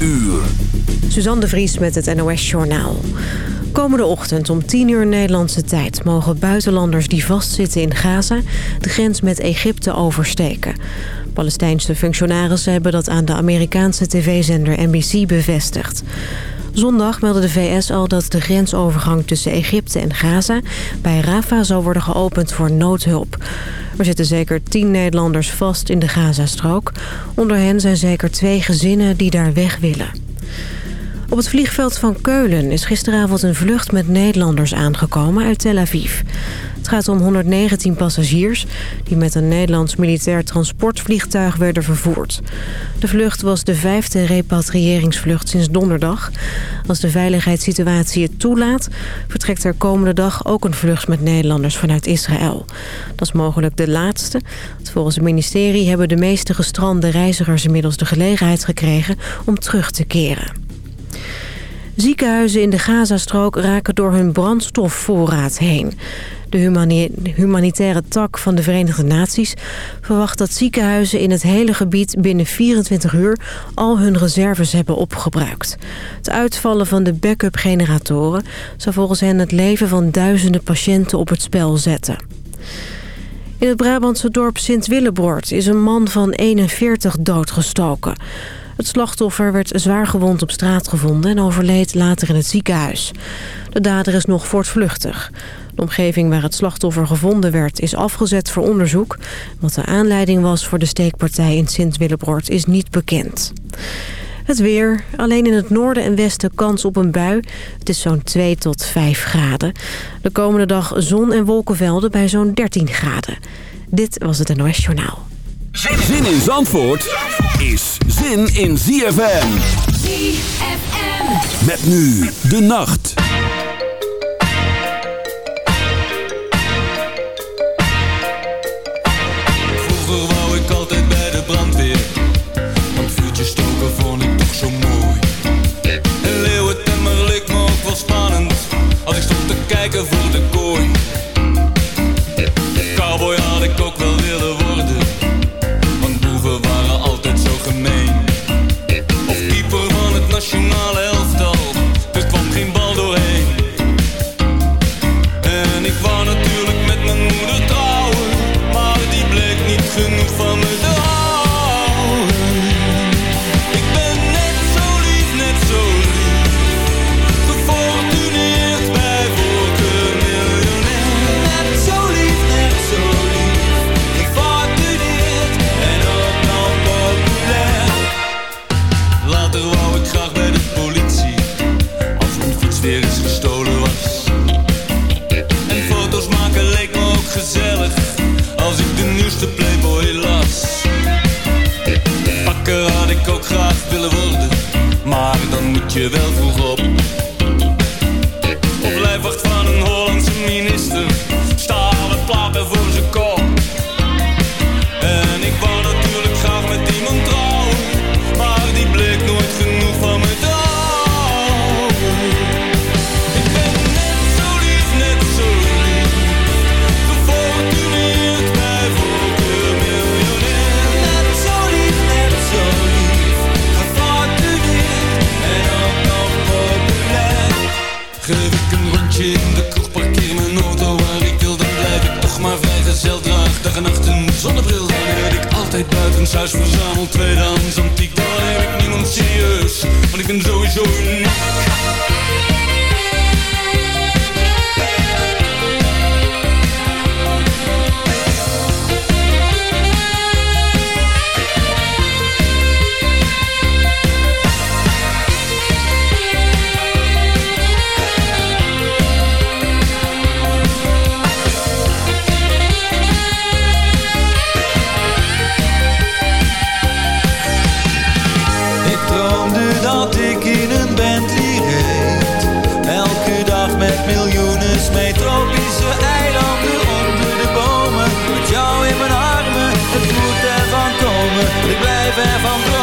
uur. Suzanne de Vries met het NOS Journaal. Komende ochtend om 10 uur Nederlandse tijd... mogen buitenlanders die vastzitten in Gaza... de grens met Egypte oversteken. Palestijnse functionarissen hebben dat aan de Amerikaanse tv-zender NBC bevestigd. Zondag meldde de VS al dat de grensovergang tussen Egypte en Gaza... bij Rafah zal worden geopend voor noodhulp. Er zitten zeker tien Nederlanders vast in de Gazastrook. Onder hen zijn zeker twee gezinnen die daar weg willen. Op het vliegveld van Keulen is gisteravond een vlucht met Nederlanders aangekomen uit Tel Aviv. Het gaat om 119 passagiers die met een Nederlands militair transportvliegtuig werden vervoerd. De vlucht was de vijfde repatriëringsvlucht sinds donderdag. Als de veiligheidssituatie het toelaat, vertrekt er komende dag ook een vlucht met Nederlanders vanuit Israël. Dat is mogelijk de laatste. Volgens het ministerie hebben de meeste gestrande reizigers inmiddels de gelegenheid gekregen om terug te keren. Ziekenhuizen in de Gazastrook raken door hun brandstofvoorraad heen. De humanitaire tak van de Verenigde Naties verwacht dat ziekenhuizen in het hele gebied binnen 24 uur al hun reserves hebben opgebruikt. Het uitvallen van de backup generatoren zou volgens hen het leven van duizenden patiënten op het spel zetten. In het Brabantse dorp Sint-Willebroord is een man van 41 doodgestoken. Het slachtoffer werd zwaar gewond op straat gevonden en overleed later in het ziekenhuis. De dader is nog voortvluchtig. De omgeving waar het slachtoffer gevonden werd is afgezet voor onderzoek. Wat de aanleiding was voor de steekpartij in Sint-Willebroord is niet bekend. Het weer. Alleen in het noorden en westen kans op een bui. Het is zo'n 2 tot 5 graden. De komende dag zon- en wolkenvelden bij zo'n 13 graden. Dit was het NOS Journaal. Zin in Zandvoort is zin in ZFM. ZFM. Met nu de nacht. Vroeger wou ik altijd bij de brandweer. Want vuurtjes stoken vond ik toch zo mooi. En leeuwentemmer leek me ook wel spannend. Als ik stond te kijken voor de kooi. In de kroeg, parkeer mijn auto waar ik wil, dan blijf ik toch maar vrijgezel. Draag dag en nacht een zonnebril, dan red ik altijd buiten huis verzamel tweedehands antiek. Dan heb ik niemand serieus, want ik ben sowieso uniek. Blijf ervan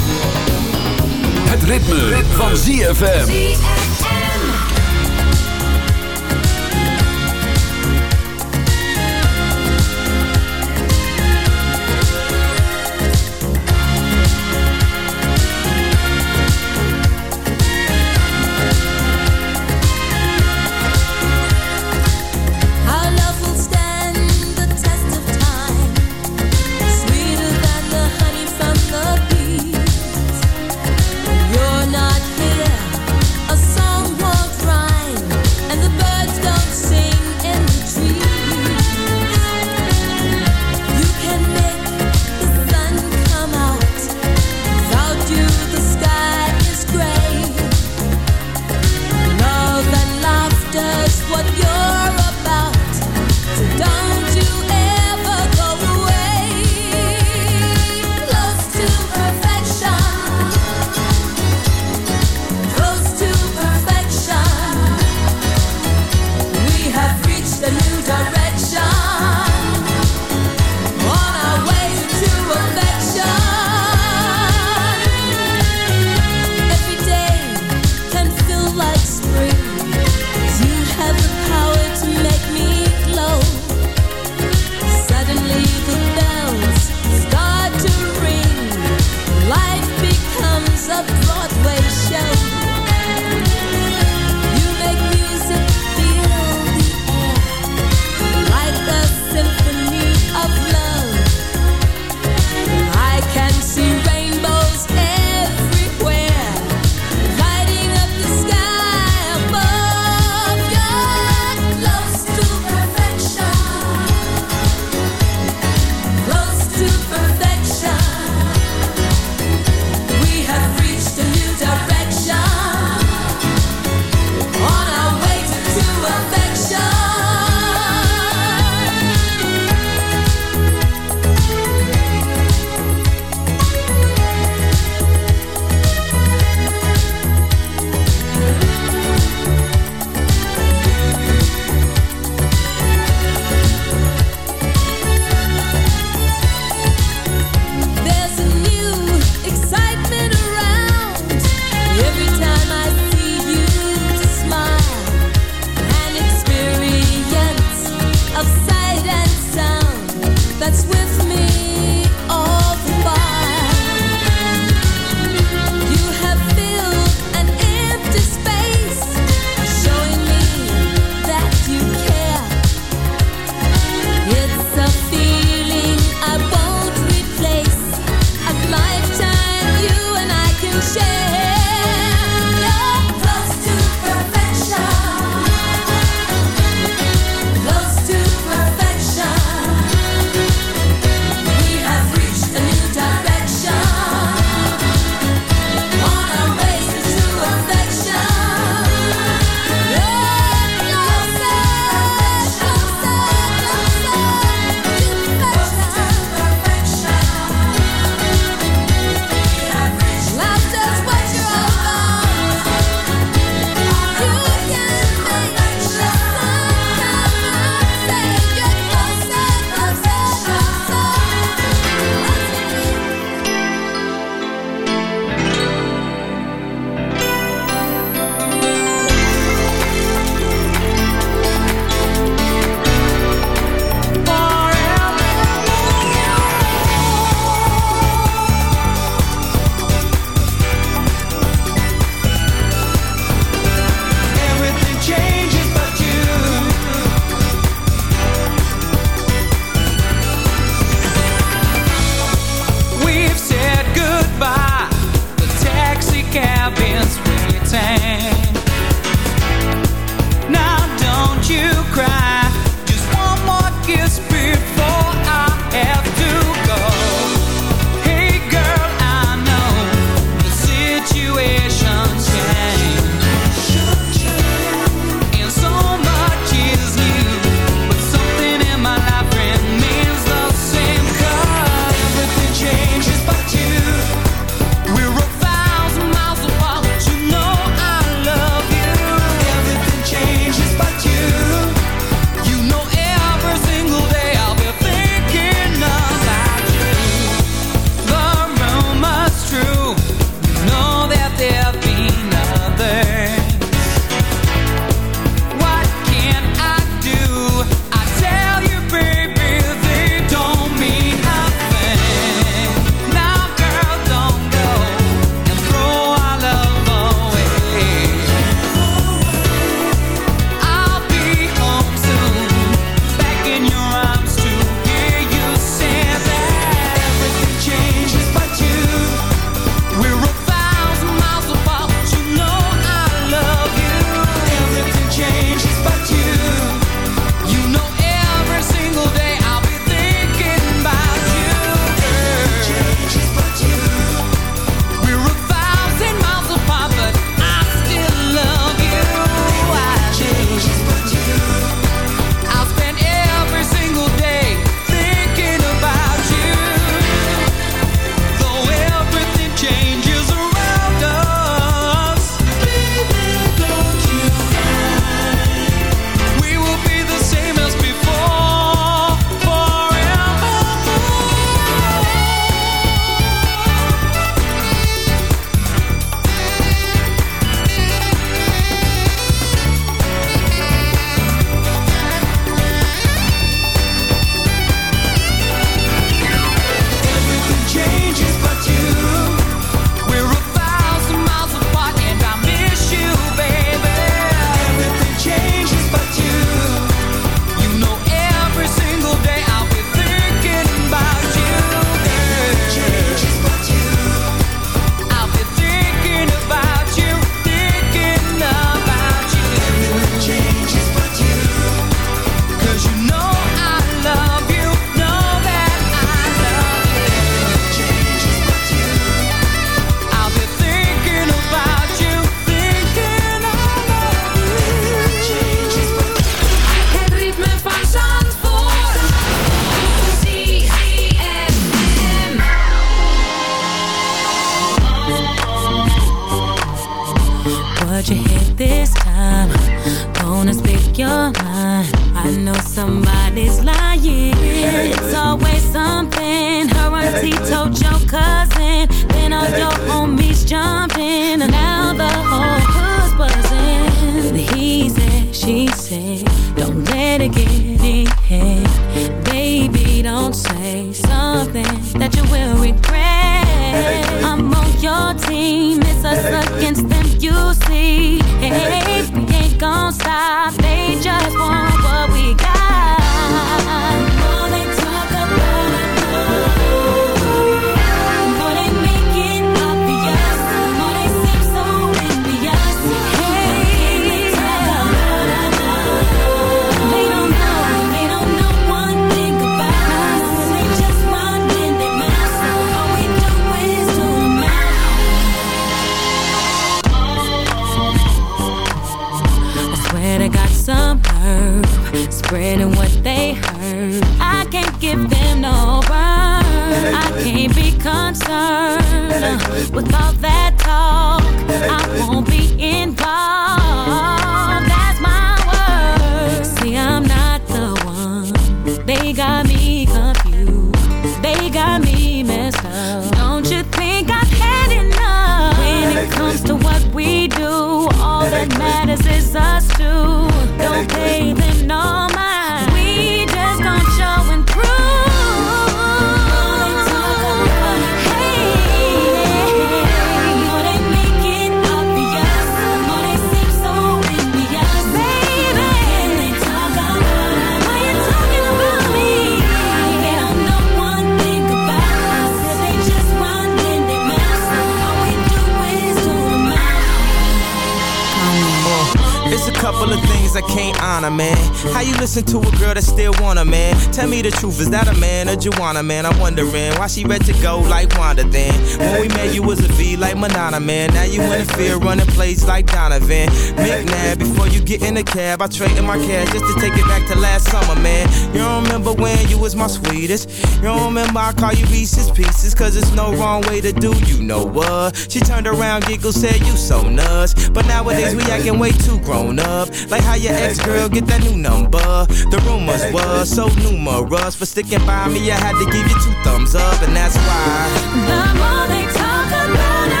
Tell me the truth, is that a man or Joanna, man? I'm wondering why she ready to go like Wanda then. When we met, you was a V like Madonna, man. Now you in the field running plays like Donovan. McNabb, before you get in the cab, I traded my cash just to take it back to last summer, man. You don't remember when you was my sweetest? You don't remember I call you Reese's Pieces, cause it's no wrong way to do, you know what? She turned around, giggled, said you so nuts. But nowadays we acting way too grown up. Like how your ex girl get that new number. The rumors were so numerous. For sticking by me, I had to give you two thumbs up, and that's why. The more they talk about us.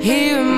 Here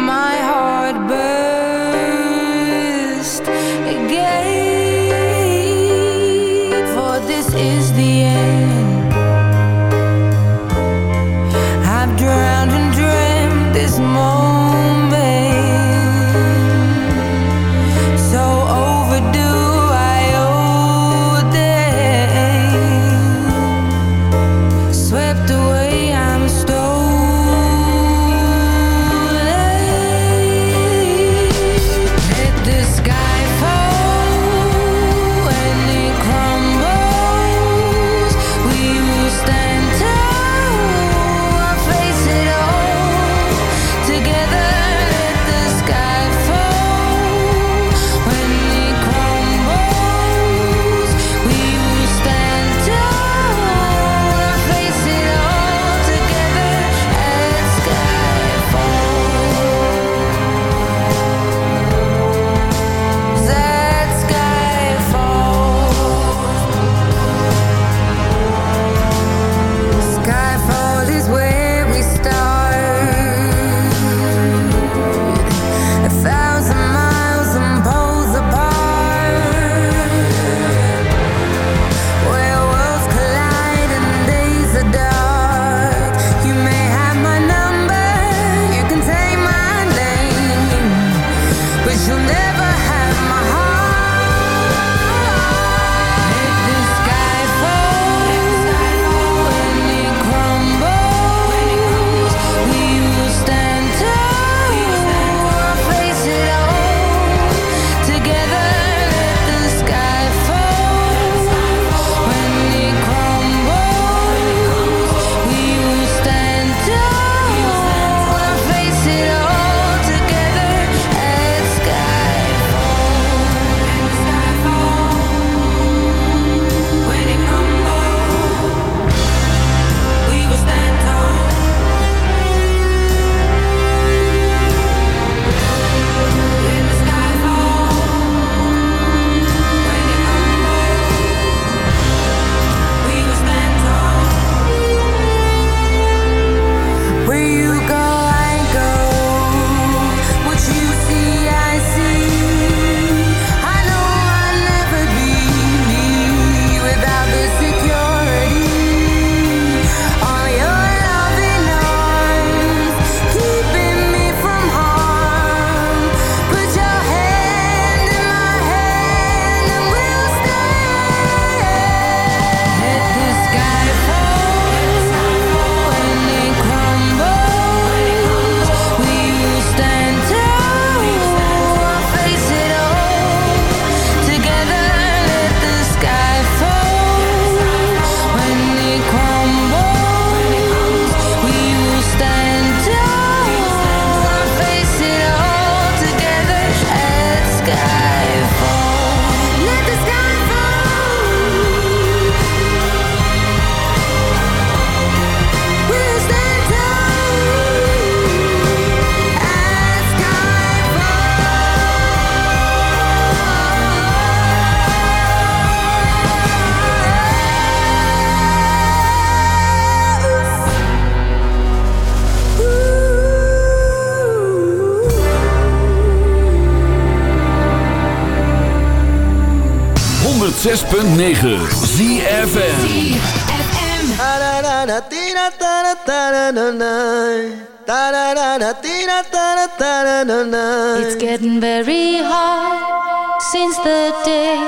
It's getting very hard since the day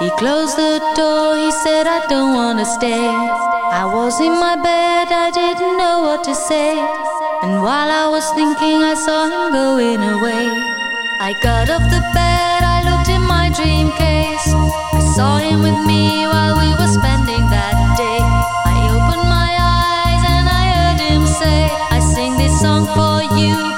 he closed the door. He said, I don't wanna stay. I was in my bed, I didn't know what to say. And while I was thinking, I saw him going away. I got off the bed, I looked in my dream case. Saw him with me while we were spending that day. I opened my eyes and I heard him say, I sing this song for you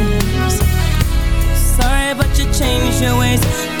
change your ways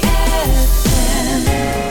thank you